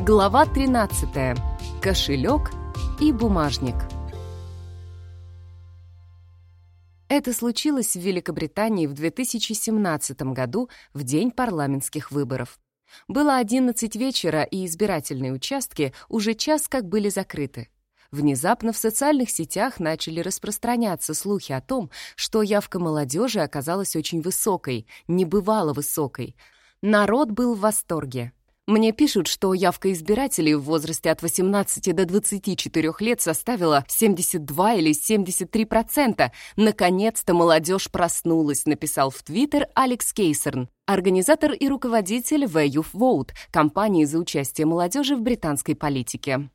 Глава 13. Кошелек и бумажник. Это случилось в Великобритании в 2017 году, в день парламентских выборов. Было 11 вечера, и избирательные участки уже час как были закрыты. Внезапно в социальных сетях начали распространяться слухи о том, что явка молодежи оказалась очень высокой, небывало высокой. Народ был в восторге. Мне пишут, что явка избирателей в возрасте от 18 до 24 лет составила 72 или 73%. Наконец-то молодежь проснулась, написал в Твиттер Алекс Кейсерн, организатор и руководитель The Youth Vote, компании за участие молодежи в британской политике.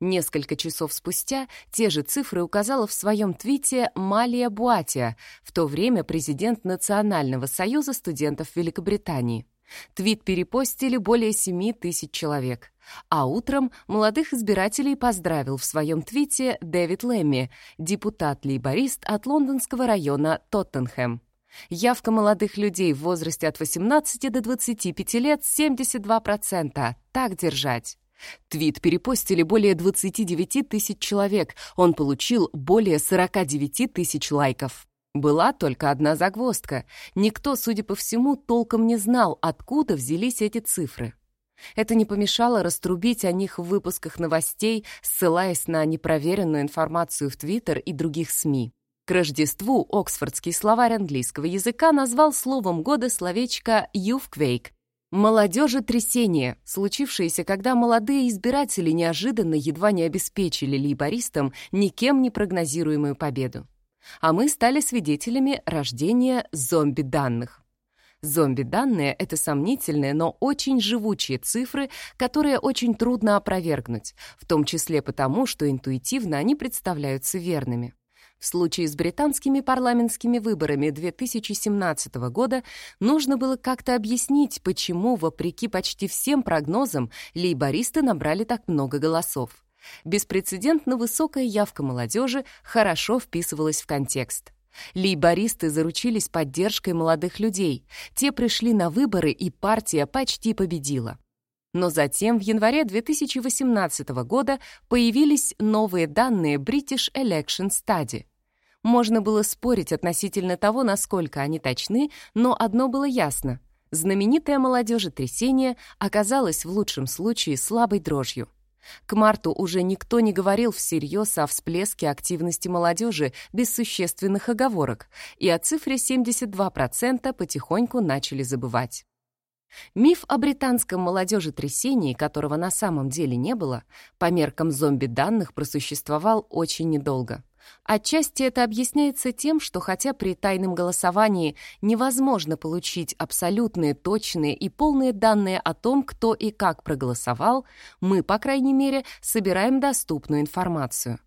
Несколько часов спустя те же цифры указала в своем твите Малия Буатия, в то время президент Национального союза студентов Великобритании. Твит перепостили более 7 тысяч человек. А утром молодых избирателей поздравил в своем твите Дэвид Лэмми, депутат-лейборист от лондонского района Тоттенхэм. Явка молодых людей в возрасте от 18 до 25 лет 72%. Так держать. Твит перепостили более 29 тысяч человек. Он получил более 49 тысяч лайков. Была только одна загвоздка. Никто, судя по всему, толком не знал, откуда взялись эти цифры. Это не помешало раструбить о них в выпусках новостей, ссылаясь на непроверенную информацию в Твиттер и других СМИ. К Рождеству Оксфордский словарь английского языка назвал словом года словечко «youthquake» — «молодежи трясение», случившееся, когда молодые избиратели неожиданно едва не обеспечили лейбористам никем не прогнозируемую победу а мы стали свидетелями рождения зомби-данных. Зомби-данные — это сомнительные, но очень живучие цифры, которые очень трудно опровергнуть, в том числе потому, что интуитивно они представляются верными. В случае с британскими парламентскими выборами 2017 года нужно было как-то объяснить, почему, вопреки почти всем прогнозам, лейбористы набрали так много голосов. Беспрецедентно высокая явка молодежи хорошо вписывалась в контекст. Лейбористы заручились поддержкой молодых людей. Те пришли на выборы, и партия почти победила. Но затем в январе 2018 года появились новые данные British Election Study. Можно было спорить относительно того, насколько они точны, но одно было ясно. Знаменитое молодежи-трясение оказалось в лучшем случае слабой дрожью. К марту уже никто не говорил всерьез о всплеске активности молодежи без существенных оговорок, и о цифре 72% потихоньку начали забывать. Миф о британском молодежи-трясении, которого на самом деле не было, по меркам зомби-данных просуществовал очень недолго. Отчасти это объясняется тем, что хотя при тайном голосовании невозможно получить абсолютные, точные и полные данные о том, кто и как проголосовал, мы, по крайней мере, собираем доступную информацию.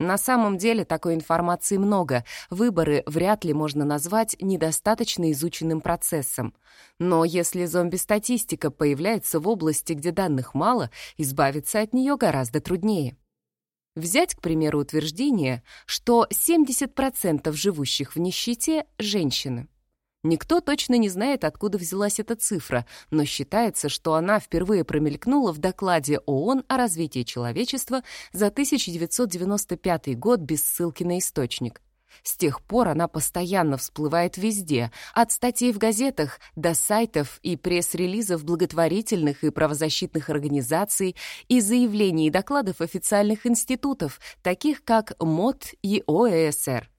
На самом деле такой информации много, выборы вряд ли можно назвать недостаточно изученным процессом. Но если зомби-статистика появляется в области, где данных мало, избавиться от нее гораздо труднее. Взять, к примеру, утверждение, что 70% живущих в нищете — женщины. Никто точно не знает, откуда взялась эта цифра, но считается, что она впервые промелькнула в докладе ООН о развитии человечества за 1995 год без ссылки на источник. С тех пор она постоянно всплывает везде, от статей в газетах до сайтов и пресс-релизов благотворительных и правозащитных организаций и заявлений и докладов официальных институтов, таких как МОД и ОЭСР.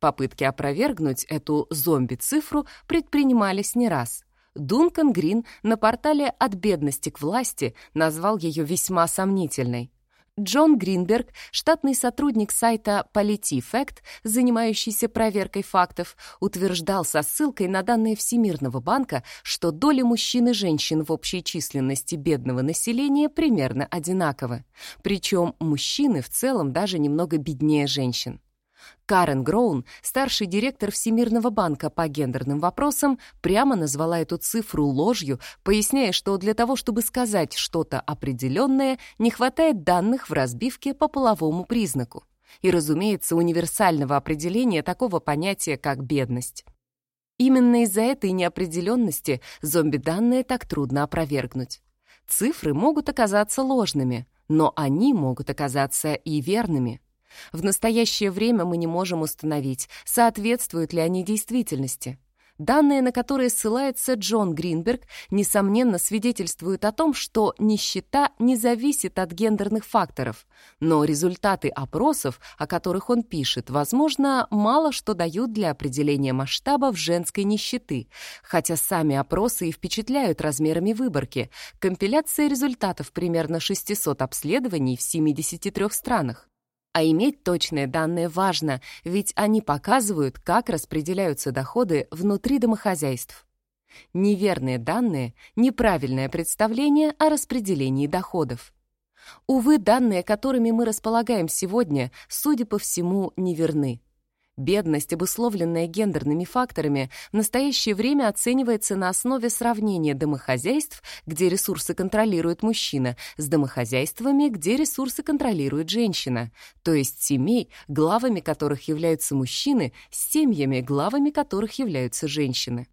Попытки опровергнуть эту зомби-цифру предпринимались не раз. Дункан Грин на портале «От бедности к власти» назвал ее весьма сомнительной. Джон Гринберг, штатный сотрудник сайта PolitiFact, занимающийся проверкой фактов, утверждал со ссылкой на данные Всемирного банка, что доля мужчин и женщин в общей численности бедного населения примерно одинаковы. Причем мужчины в целом даже немного беднее женщин. Карен Гроун, старший директор Всемирного банка по гендерным вопросам, прямо назвала эту цифру ложью, поясняя, что для того, чтобы сказать что-то определенное, не хватает данных в разбивке по половому признаку. И, разумеется, универсального определения такого понятия, как бедность. Именно из-за этой неопределенности зомби-данные так трудно опровергнуть. Цифры могут оказаться ложными, но они могут оказаться и верными. В настоящее время мы не можем установить, соответствуют ли они действительности. Данные, на которые ссылается Джон Гринберг, несомненно свидетельствуют о том, что нищета не зависит от гендерных факторов, но результаты опросов, о которых он пишет, возможно, мало что дают для определения масштабов женской нищеты, хотя сами опросы и впечатляют размерами выборки. Компиляция результатов примерно 600 обследований в 73 странах. А иметь точные данные важно, ведь они показывают, как распределяются доходы внутри домохозяйств. Неверные данные — неправильное представление о распределении доходов. Увы, данные, которыми мы располагаем сегодня, судя по всему, неверны. Бедность, обусловленная гендерными факторами, в настоящее время оценивается на основе сравнения домохозяйств, где ресурсы контролирует мужчина, с домохозяйствами, где ресурсы контролирует женщина, то есть семей, главами которых являются мужчины, с семьями, главами которых являются женщины.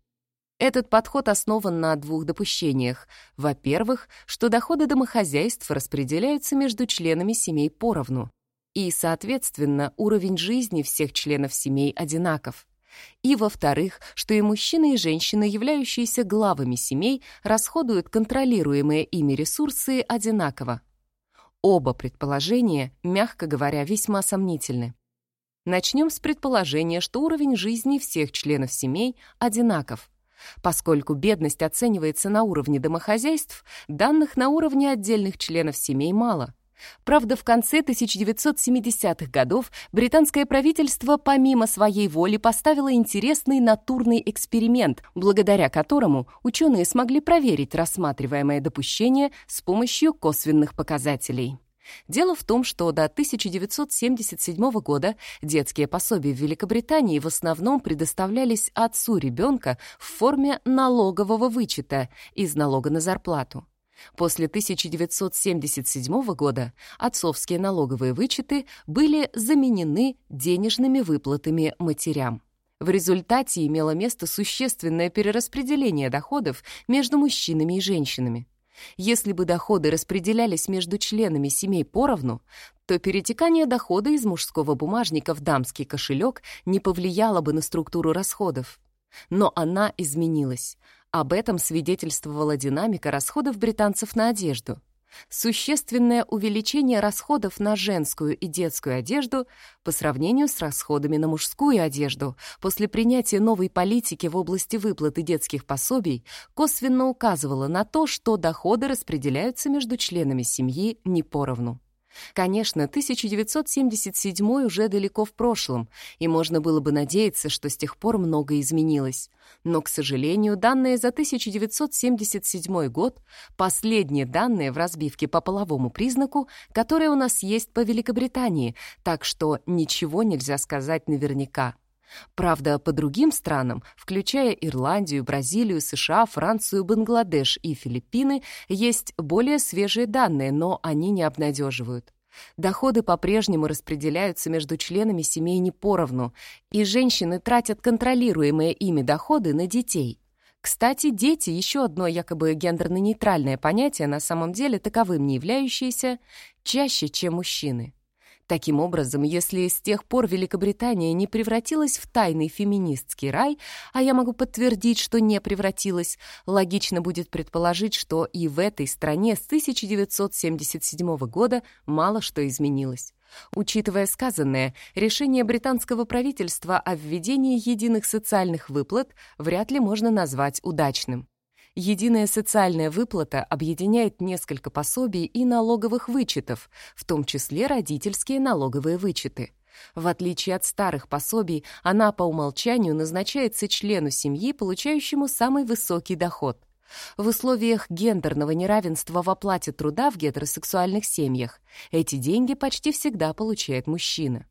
Этот подход основан на двух допущениях. Во-первых, что доходы домохозяйств распределяются между членами семей поровну и, соответственно, уровень жизни всех членов семей одинаков. И, во-вторых, что и мужчины, и женщины, являющиеся главами семей, расходуют контролируемые ими ресурсы одинаково. Оба предположения, мягко говоря, весьма сомнительны. Начнем с предположения, что уровень жизни всех членов семей одинаков. Поскольку бедность оценивается на уровне домохозяйств, данных на уровне отдельных членов семей мало — Правда, в конце 1970-х годов британское правительство помимо своей воли поставило интересный натурный эксперимент, благодаря которому ученые смогли проверить рассматриваемое допущение с помощью косвенных показателей. Дело в том, что до 1977 года детские пособия в Великобритании в основном предоставлялись отцу ребенка в форме налогового вычета из налога на зарплату. После 1977 года отцовские налоговые вычеты были заменены денежными выплатами матерям. В результате имело место существенное перераспределение доходов между мужчинами и женщинами. Если бы доходы распределялись между членами семей поровну, то перетекание дохода из мужского бумажника в дамский кошелек не повлияло бы на структуру расходов. Но она изменилась. Об этом свидетельствовала динамика расходов британцев на одежду. Существенное увеличение расходов на женскую и детскую одежду по сравнению с расходами на мужскую одежду после принятия новой политики в области выплаты детских пособий косвенно указывало на то, что доходы распределяются между членами семьи не поровну. Конечно, 1977 уже далеко в прошлом, и можно было бы надеяться, что с тех пор многое изменилось. Но, к сожалению, данные за 1977 год — последние данные в разбивке по половому признаку, которые у нас есть по Великобритании, так что ничего нельзя сказать наверняка. Правда, по другим странам, включая Ирландию, Бразилию, США, Францию, Бангладеш и Филиппины, есть более свежие данные, но они не обнадеживают. Доходы по-прежнему распределяются между членами семей не поровну, и женщины тратят контролируемые ими доходы на детей. Кстати, дети — еще одно якобы гендерно-нейтральное понятие, на самом деле таковым не являющееся, чаще, чем мужчины. Таким образом, если с тех пор Великобритания не превратилась в тайный феминистский рай, а я могу подтвердить, что не превратилась, логично будет предположить, что и в этой стране с 1977 года мало что изменилось. Учитывая сказанное, решение британского правительства о введении единых социальных выплат вряд ли можно назвать удачным. Единая социальная выплата объединяет несколько пособий и налоговых вычетов, в том числе родительские налоговые вычеты. В отличие от старых пособий, она по умолчанию назначается члену семьи, получающему самый высокий доход. В условиях гендерного неравенства в оплате труда в гетеросексуальных семьях эти деньги почти всегда получает мужчина.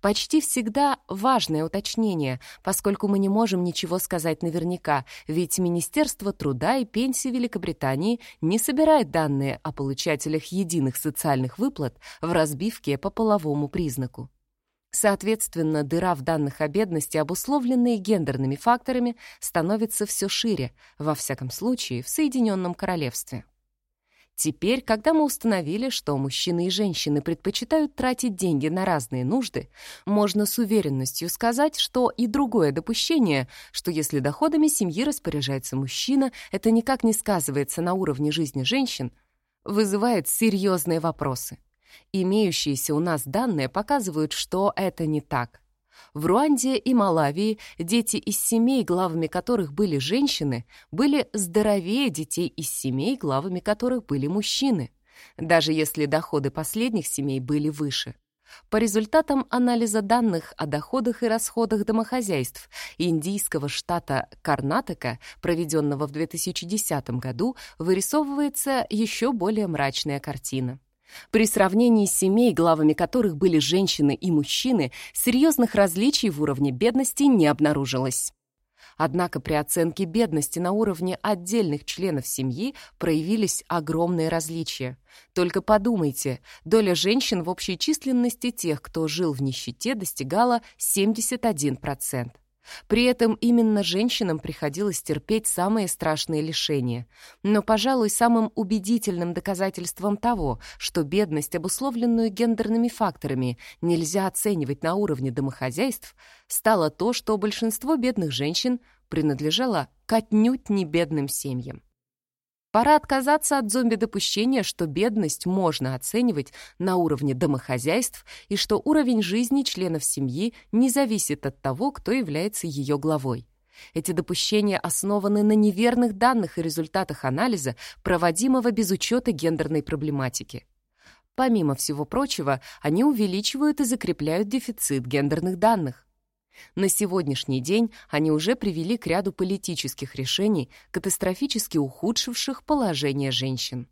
Почти всегда важное уточнение, поскольку мы не можем ничего сказать наверняка, ведь Министерство труда и пенсии Великобритании не собирает данные о получателях единых социальных выплат в разбивке по половому признаку. Соответственно, дыра в данных о бедности, обусловленные гендерными факторами, становится все шире, во всяком случае, в Соединенном Королевстве. Теперь, когда мы установили, что мужчины и женщины предпочитают тратить деньги на разные нужды, можно с уверенностью сказать, что и другое допущение, что если доходами семьи распоряжается мужчина, это никак не сказывается на уровне жизни женщин, вызывает серьезные вопросы. Имеющиеся у нас данные показывают, что это не так. В Руанде и Малавии дети из семей, главами которых были женщины, были здоровее детей из семей, главами которых были мужчины, даже если доходы последних семей были выше. По результатам анализа данных о доходах и расходах домохозяйств индийского штата Карнатака, проведенного в 2010 году, вырисовывается еще более мрачная картина. При сравнении семей, главами которых были женщины и мужчины, серьезных различий в уровне бедности не обнаружилось. Однако при оценке бедности на уровне отдельных членов семьи проявились огромные различия. Только подумайте, доля женщин в общей численности тех, кто жил в нищете, достигала 71%. При этом именно женщинам приходилось терпеть самые страшные лишения. Но, пожалуй, самым убедительным доказательством того, что бедность, обусловленную гендерными факторами, нельзя оценивать на уровне домохозяйств, стало то, что большинство бедных женщин принадлежало к отнюдь не бедным семьям. Пора отказаться от зомби-допущения, что бедность можно оценивать на уровне домохозяйств и что уровень жизни членов семьи не зависит от того, кто является ее главой. Эти допущения основаны на неверных данных и результатах анализа, проводимого без учета гендерной проблематики. Помимо всего прочего, они увеличивают и закрепляют дефицит гендерных данных. На сегодняшний день они уже привели к ряду политических решений, катастрофически ухудшивших положение женщин.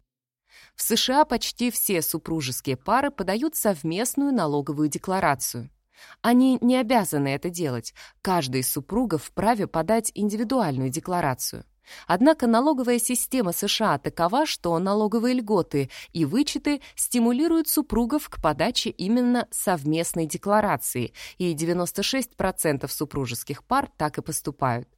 В США почти все супружеские пары подают совместную налоговую декларацию. Они не обязаны это делать, каждый из супругов вправе подать индивидуальную декларацию. Однако налоговая система США такова, что налоговые льготы и вычеты стимулируют супругов к подаче именно совместной декларации, и 96% супружеских пар так и поступают.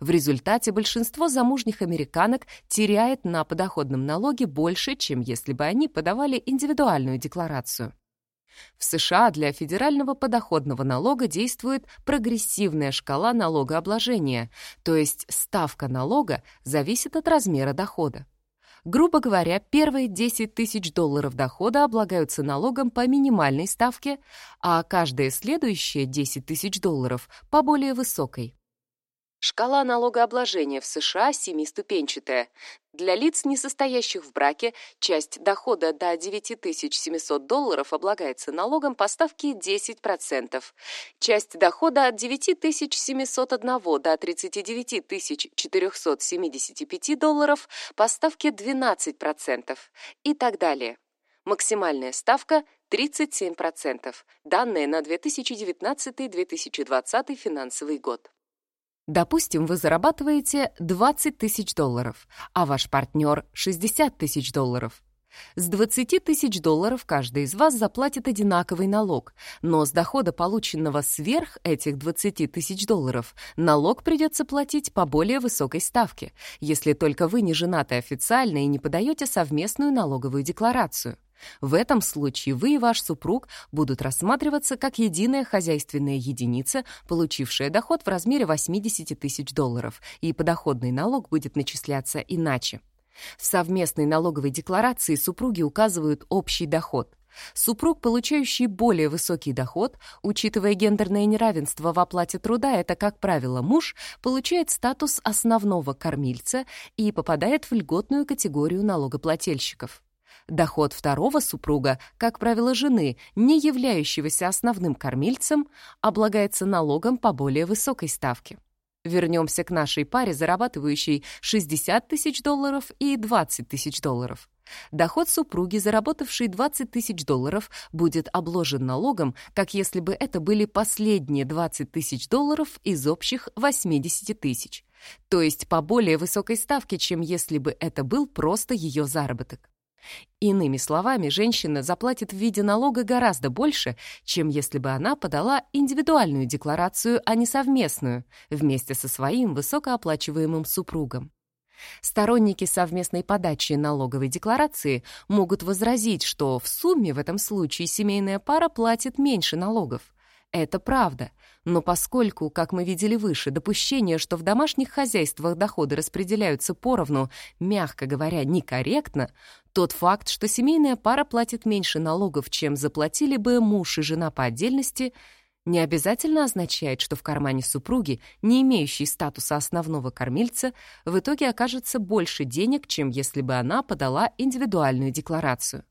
В результате большинство замужних американок теряет на подоходном налоге больше, чем если бы они подавали индивидуальную декларацию. В США для федерального подоходного налога действует прогрессивная шкала налогообложения, то есть ставка налога зависит от размера дохода. Грубо говоря, первые 10 тысяч долларов дохода облагаются налогом по минимальной ставке, а каждые следующие 10 тысяч долларов — по более высокой. Шкала налогообложения в США семиступенчатая. Для лиц, не состоящих в браке, часть дохода до 9700 долларов облагается налогом по ставке 10%. Часть дохода от 9701 до 39 475 долларов по ставке 12% и так далее. Максимальная ставка 37%. Данные на 2019-2020 финансовый год. Допустим, вы зарабатываете 20 тысяч долларов, а ваш партнер — 60 тысяч долларов. С 20 тысяч долларов каждый из вас заплатит одинаковый налог, но с дохода, полученного сверх этих 20 тысяч долларов, налог придется платить по более высокой ставке, если только вы не женаты официально и не подаете совместную налоговую декларацию. В этом случае вы и ваш супруг будут рассматриваться как единая хозяйственная единица, получившая доход в размере 80 тысяч долларов, и подоходный налог будет начисляться иначе. В совместной налоговой декларации супруги указывают общий доход. Супруг, получающий более высокий доход, учитывая гендерное неравенство в оплате труда, это, как правило, муж, получает статус основного кормильца и попадает в льготную категорию налогоплательщиков. Доход второго супруга, как правило, жены, не являющегося основным кормильцем, облагается налогом по более высокой ставке. Вернемся к нашей паре, зарабатывающей 60 тысяч долларов и 20 тысяч долларов. Доход супруги, заработавшей 20 тысяч долларов, будет обложен налогом, как если бы это были последние 20 тысяч долларов из общих 80 тысяч, то есть по более высокой ставке, чем если бы это был просто ее заработок. Иными словами, женщина заплатит в виде налога гораздо больше, чем если бы она подала индивидуальную декларацию, а не совместную, вместе со своим высокооплачиваемым супругом. Сторонники совместной подачи налоговой декларации могут возразить, что в сумме в этом случае семейная пара платит меньше налогов. Это правда, но поскольку, как мы видели выше, допущение, что в домашних хозяйствах доходы распределяются поровну, мягко говоря, некорректно, тот факт, что семейная пара платит меньше налогов, чем заплатили бы муж и жена по отдельности – не обязательно означает, что в кармане супруги, не имеющей статуса основного кормильца, в итоге окажется больше денег, чем если бы она подала индивидуальную декларацию.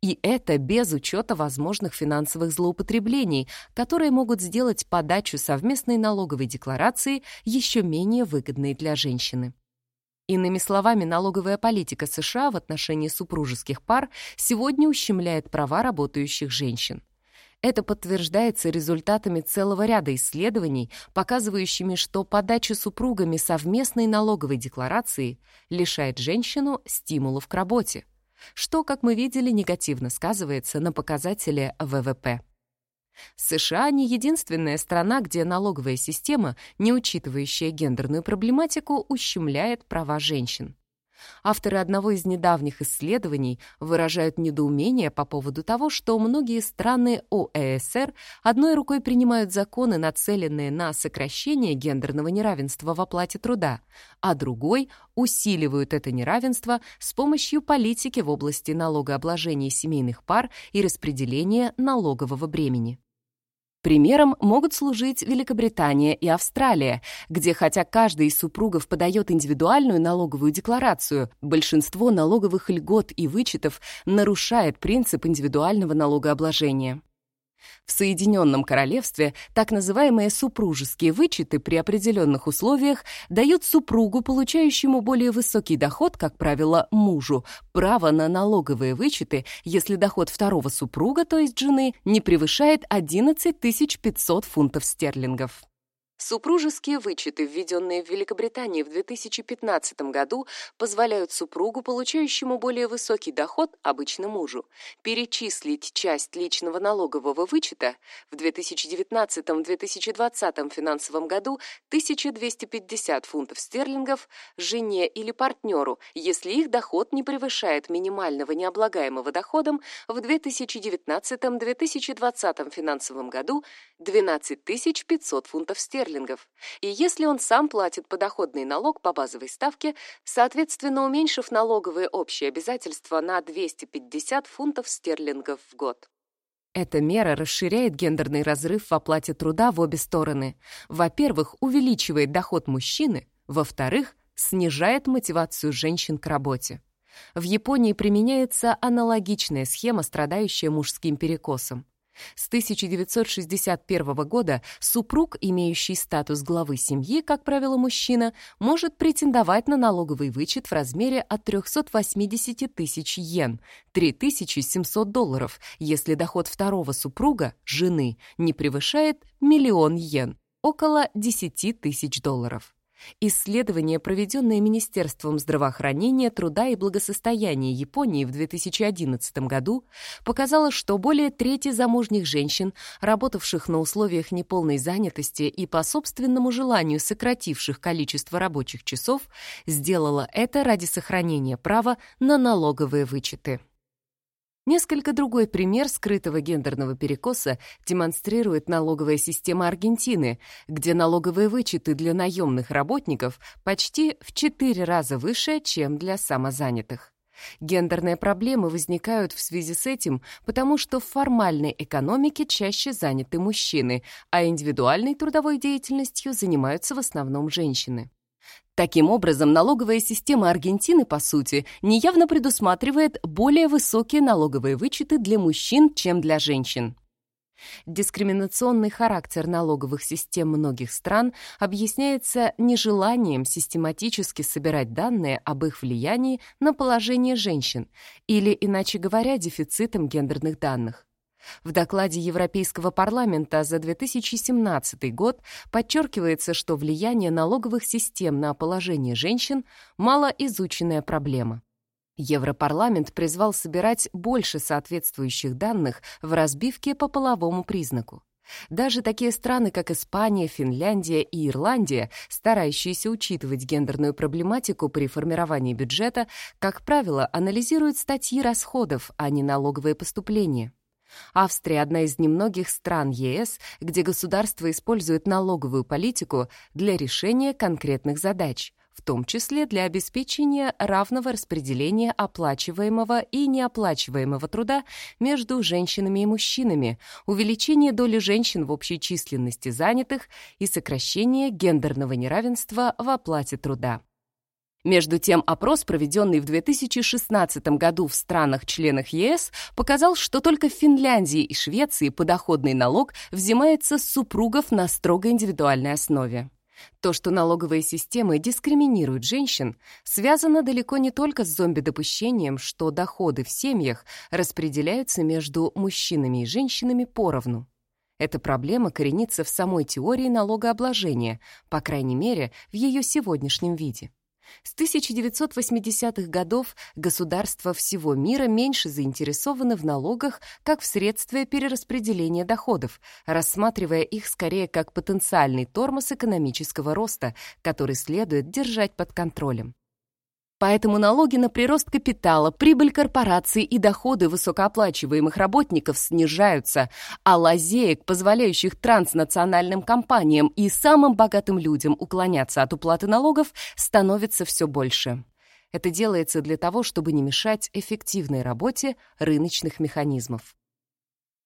И это без учета возможных финансовых злоупотреблений, которые могут сделать подачу совместной налоговой декларации еще менее выгодной для женщины. Иными словами, налоговая политика США в отношении супружеских пар сегодня ущемляет права работающих женщин. Это подтверждается результатами целого ряда исследований, показывающими, что подача супругами совместной налоговой декларации лишает женщину стимулов к работе, что, как мы видели, негативно сказывается на показателе ВВП. США не единственная страна, где налоговая система, не учитывающая гендерную проблематику, ущемляет права женщин. Авторы одного из недавних исследований выражают недоумение по поводу того, что многие страны ОЭСР одной рукой принимают законы, нацеленные на сокращение гендерного неравенства в оплате труда, а другой усиливают это неравенство с помощью политики в области налогообложения семейных пар и распределения налогового бремени. Примером могут служить Великобритания и Австралия, где хотя каждый из супругов подает индивидуальную налоговую декларацию, большинство налоговых льгот и вычетов нарушает принцип индивидуального налогообложения. В Соединенном Королевстве так называемые супружеские вычеты при определенных условиях дают супругу, получающему более высокий доход, как правило, мужу, право на налоговые вычеты, если доход второго супруга, то есть жены, не превышает 11 500 фунтов стерлингов. Супружеские вычеты, введенные в Великобритании в 2015 году, позволяют супругу, получающему более высокий доход, обычно мужу, перечислить часть личного налогового вычета в 2019-2020 финансовом году 1250 фунтов стерлингов жене или партнеру, если их доход не превышает минимального необлагаемого доходом в 2019-2020 финансовом году 12 500 фунтов стерлингов и если он сам платит подоходный налог по базовой ставке, соответственно уменьшив налоговые общие обязательства на 250 фунтов стерлингов в год. Эта мера расширяет гендерный разрыв в оплате труда в обе стороны. Во-первых, увеличивает доход мужчины, во-вторых, снижает мотивацию женщин к работе. В Японии применяется аналогичная схема, страдающая мужским перекосом. С 1961 года супруг, имеющий статус главы семьи, как правило, мужчина, может претендовать на налоговый вычет в размере от 380 тысяч йен, 3700 долларов, если доход второго супруга, жены, не превышает миллион йен, около 10 тысяч долларов. Исследование, проведенное Министерством здравоохранения, труда и благосостояния Японии в 2011 году, показало, что более трети замужних женщин, работавших на условиях неполной занятости и по собственному желанию сокративших количество рабочих часов, сделало это ради сохранения права на налоговые вычеты. Несколько другой пример скрытого гендерного перекоса демонстрирует налоговая система Аргентины, где налоговые вычеты для наемных работников почти в четыре раза выше, чем для самозанятых. Гендерные проблемы возникают в связи с этим, потому что в формальной экономике чаще заняты мужчины, а индивидуальной трудовой деятельностью занимаются в основном женщины. Таким образом, налоговая система Аргентины, по сути, неявно предусматривает более высокие налоговые вычеты для мужчин, чем для женщин. Дискриминационный характер налоговых систем многих стран объясняется нежеланием систематически собирать данные об их влиянии на положение женщин или, иначе говоря, дефицитом гендерных данных. В докладе Европейского парламента за 2017 год подчеркивается, что влияние налоговых систем на положение женщин – малоизученная проблема. Европарламент призвал собирать больше соответствующих данных в разбивке по половому признаку. Даже такие страны, как Испания, Финляндия и Ирландия, старающиеся учитывать гендерную проблематику при формировании бюджета, как правило, анализируют статьи расходов, а не налоговые поступления. Австрия — одна из немногих стран ЕС, где государство использует налоговую политику для решения конкретных задач, в том числе для обеспечения равного распределения оплачиваемого и неоплачиваемого труда между женщинами и мужчинами, увеличения доли женщин в общей численности занятых и сокращения гендерного неравенства в оплате труда. Между тем, опрос, проведенный в 2016 году в странах-членах ЕС, показал, что только в Финляндии и Швеции подоходный налог взимается с супругов на строго индивидуальной основе. То, что налоговые системы дискриминируют женщин, связано далеко не только с зомби-допущением, что доходы в семьях распределяются между мужчинами и женщинами поровну. Эта проблема коренится в самой теории налогообложения, по крайней мере, в ее сегодняшнем виде. С 1980-х годов государства всего мира меньше заинтересованы в налогах как в средстве перераспределения доходов, рассматривая их скорее как потенциальный тормоз экономического роста, который следует держать под контролем. Поэтому налоги на прирост капитала, прибыль корпораций и доходы высокооплачиваемых работников снижаются, а лазеек, позволяющих транснациональным компаниям и самым богатым людям уклоняться от уплаты налогов, становится все больше. Это делается для того, чтобы не мешать эффективной работе рыночных механизмов.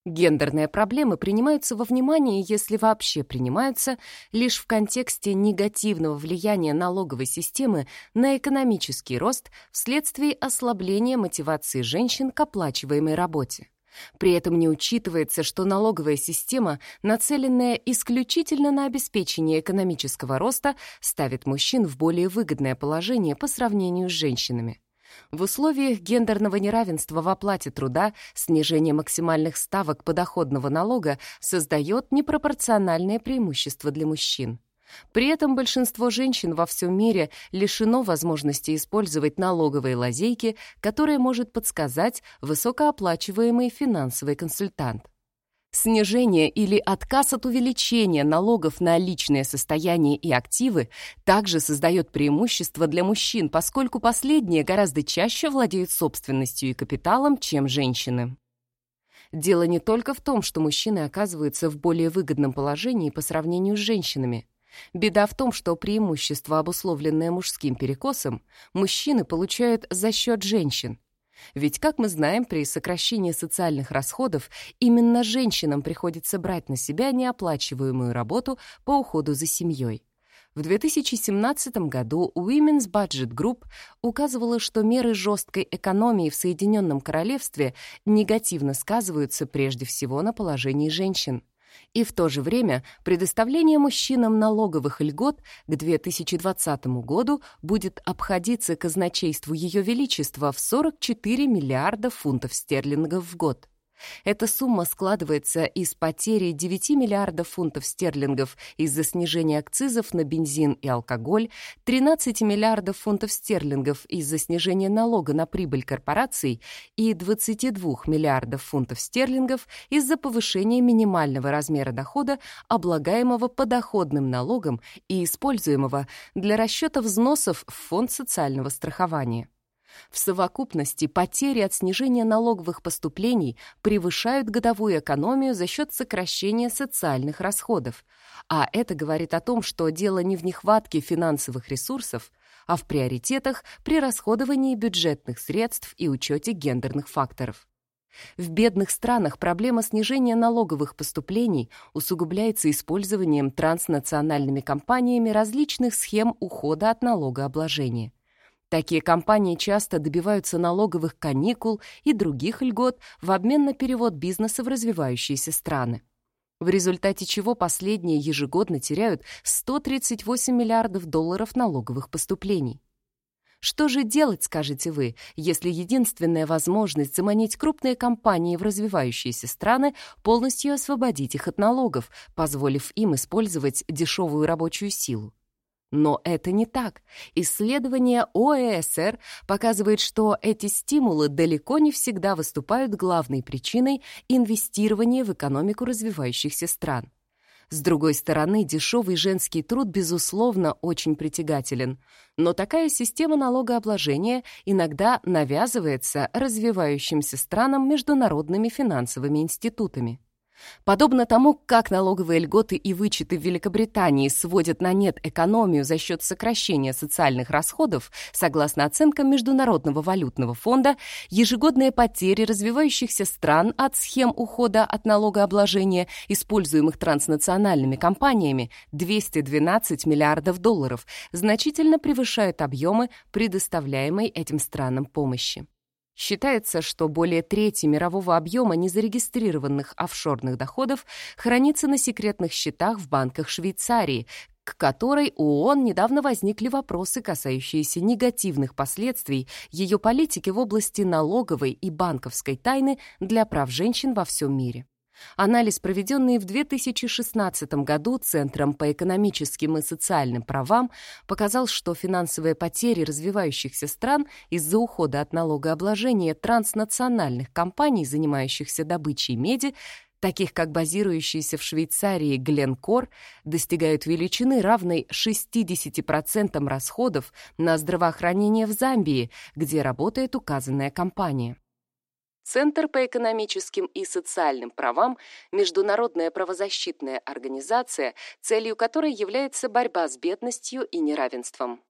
Гендерные проблемы принимаются во внимание, если вообще принимаются, лишь в контексте негативного влияния налоговой системы на экономический рост вследствие ослабления мотивации женщин к оплачиваемой работе. При этом не учитывается, что налоговая система, нацеленная исключительно на обеспечение экономического роста, ставит мужчин в более выгодное положение по сравнению с женщинами. В условиях гендерного неравенства в оплате труда снижение максимальных ставок подоходного налога создает непропорциональное преимущество для мужчин. При этом большинство женщин во всем мире лишено возможности использовать налоговые лазейки, которые может подсказать высокооплачиваемый финансовый консультант. Снижение или отказ от увеличения налогов на личное состояние и активы также создает преимущество для мужчин, поскольку последние гораздо чаще владеют собственностью и капиталом, чем женщины. Дело не только в том, что мужчины оказываются в более выгодном положении по сравнению с женщинами. Беда в том, что преимущество, обусловленное мужским перекосом, мужчины получают за счет женщин, ведь, как мы знаем, при сокращении социальных расходов именно женщинам приходится брать на себя неоплачиваемую работу по уходу за семьей. В 2017 году Women's Budget Group указывала, что меры жесткой экономии в Соединенном Королевстве негативно сказываются прежде всего на положении женщин и в то же время предоставление мужчинам налоговых льгот к 2020 году будет обходиться казначейству Ее Величества в 44 миллиарда фунтов стерлингов в год. Эта сумма складывается из потери 9 миллиардов фунтов стерлингов из-за снижения акцизов на бензин и алкоголь, 13 миллиардов фунтов стерлингов из-за снижения налога на прибыль корпораций и 22 миллиардов фунтов стерлингов из-за повышения минимального размера дохода, облагаемого подоходным налогом и используемого для расчета взносов в фонд социального страхования. В совокупности потери от снижения налоговых поступлений превышают годовую экономию за счет сокращения социальных расходов, а это говорит о том, что дело не в нехватке финансовых ресурсов, а в приоритетах при расходовании бюджетных средств и учете гендерных факторов. В бедных странах проблема снижения налоговых поступлений усугубляется использованием транснациональными компаниями различных схем ухода от налогообложения. Такие компании часто добиваются налоговых каникул и других льгот в обмен на перевод бизнеса в развивающиеся страны. В результате чего последние ежегодно теряют 138 миллиардов долларов налоговых поступлений. Что же делать, скажете вы, если единственная возможность заманить крупные компании в развивающиеся страны полностью освободить их от налогов, позволив им использовать дешевую рабочую силу? Но это не так. Исследование ОЭСР показывает, что эти стимулы далеко не всегда выступают главной причиной инвестирования в экономику развивающихся стран. С другой стороны, дешевый женский труд, безусловно, очень притягателен. Но такая система налогообложения иногда навязывается развивающимся странам международными финансовыми институтами. Подобно тому, как налоговые льготы и вычеты в Великобритании сводят на нет экономию за счет сокращения социальных расходов, согласно оценкам Международного валютного фонда, ежегодные потери развивающихся стран от схем ухода от налогообложения, используемых транснациональными компаниями, 212 миллиардов долларов, значительно превышают объемы предоставляемой этим странам помощи. Считается, что более трети мирового объема незарегистрированных офшорных доходов хранится на секретных счетах в банках Швейцарии, к которой у ООН недавно возникли вопросы, касающиеся негативных последствий ее политики в области налоговой и банковской тайны для прав женщин во всем мире. Анализ, проведенный в 2016 году Центром по экономическим и социальным правам, показал, что финансовые потери развивающихся стран из-за ухода от налогообложения транснациональных компаний, занимающихся добычей меди, таких как базирующиеся в Швейцарии Гленкор, достигают величины, равной 60% расходов на здравоохранение в Замбии, где работает указанная компания. Центр по экономическим и социальным правам – международная правозащитная организация, целью которой является борьба с бедностью и неравенством.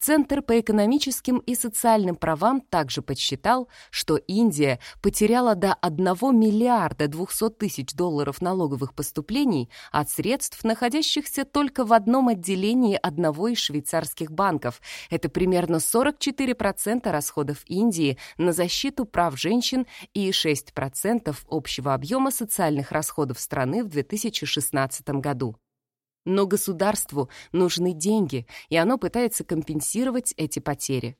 Центр по экономическим и социальным правам также подсчитал, что Индия потеряла до 1 миллиарда 200 тысяч долларов налоговых поступлений от средств, находящихся только в одном отделении одного из швейцарских банков. Это примерно 44% расходов Индии на защиту прав женщин и 6% общего объема социальных расходов страны в 2016 году. Но государству нужны деньги, и оно пытается компенсировать эти потери.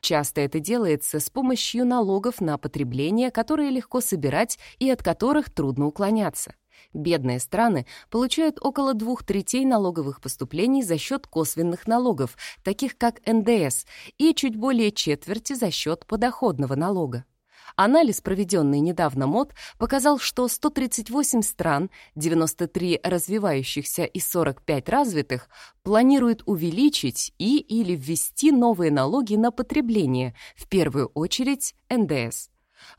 Часто это делается с помощью налогов на потребление, которые легко собирать и от которых трудно уклоняться. Бедные страны получают около двух третей налоговых поступлений за счет косвенных налогов, таких как НДС, и чуть более четверти за счет подоходного налога. Анализ, проведенный недавно МОД, показал, что 138 стран, 93 развивающихся и 45 развитых, планируют увеличить и или ввести новые налоги на потребление, в первую очередь НДС.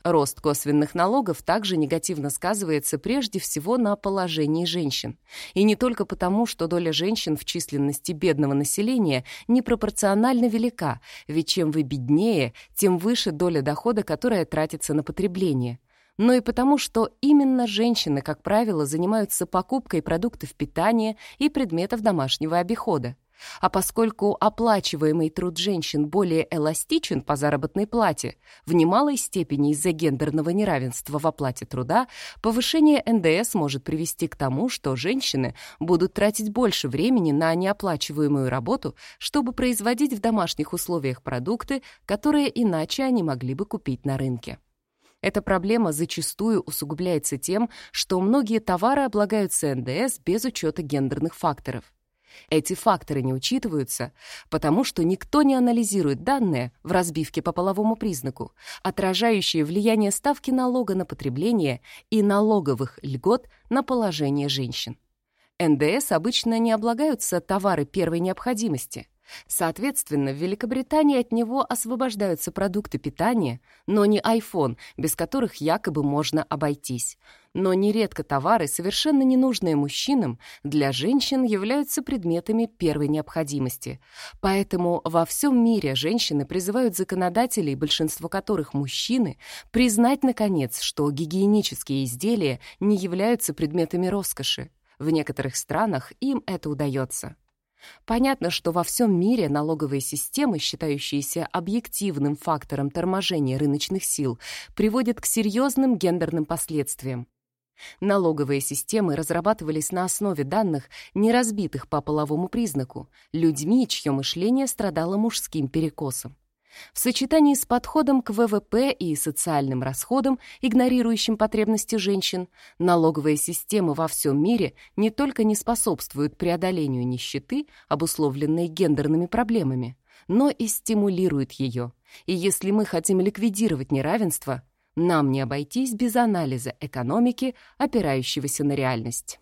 Рост косвенных налогов также негативно сказывается прежде всего на положении женщин. И не только потому, что доля женщин в численности бедного населения непропорционально велика, ведь чем вы беднее, тем выше доля дохода, которая тратится на потребление но и потому, что именно женщины, как правило, занимаются покупкой продуктов питания и предметов домашнего обихода. А поскольку оплачиваемый труд женщин более эластичен по заработной плате, в немалой степени из-за гендерного неравенства в оплате труда, повышение НДС может привести к тому, что женщины будут тратить больше времени на неоплачиваемую работу, чтобы производить в домашних условиях продукты, которые иначе они могли бы купить на рынке. Эта проблема зачастую усугубляется тем, что многие товары облагаются НДС без учета гендерных факторов. Эти факторы не учитываются, потому что никто не анализирует данные в разбивке по половому признаку, отражающие влияние ставки налога на потребление и налоговых льгот на положение женщин. НДС обычно не облагаются товары первой необходимости. Соответственно, в Великобритании от него освобождаются продукты питания, но не iPhone, без которых якобы можно обойтись. Но нередко товары, совершенно ненужные мужчинам, для женщин являются предметами первой необходимости. Поэтому во всем мире женщины призывают законодателей, большинство которых мужчины, признать, наконец, что гигиенические изделия не являются предметами роскоши. В некоторых странах им это удается. Понятно, что во всем мире налоговые системы, считающиеся объективным фактором торможения рыночных сил, приводят к серьезным гендерным последствиям. Налоговые системы разрабатывались на основе данных, не разбитых по половому признаку, людьми, чье мышление страдало мужским перекосом. В сочетании с подходом к ВВП и социальным расходам, игнорирующим потребности женщин, налоговая система во всем мире не только не способствует преодолению нищеты, обусловленной гендерными проблемами, но и стимулирует ее. И если мы хотим ликвидировать неравенство, нам не обойтись без анализа экономики, опирающегося на реальность.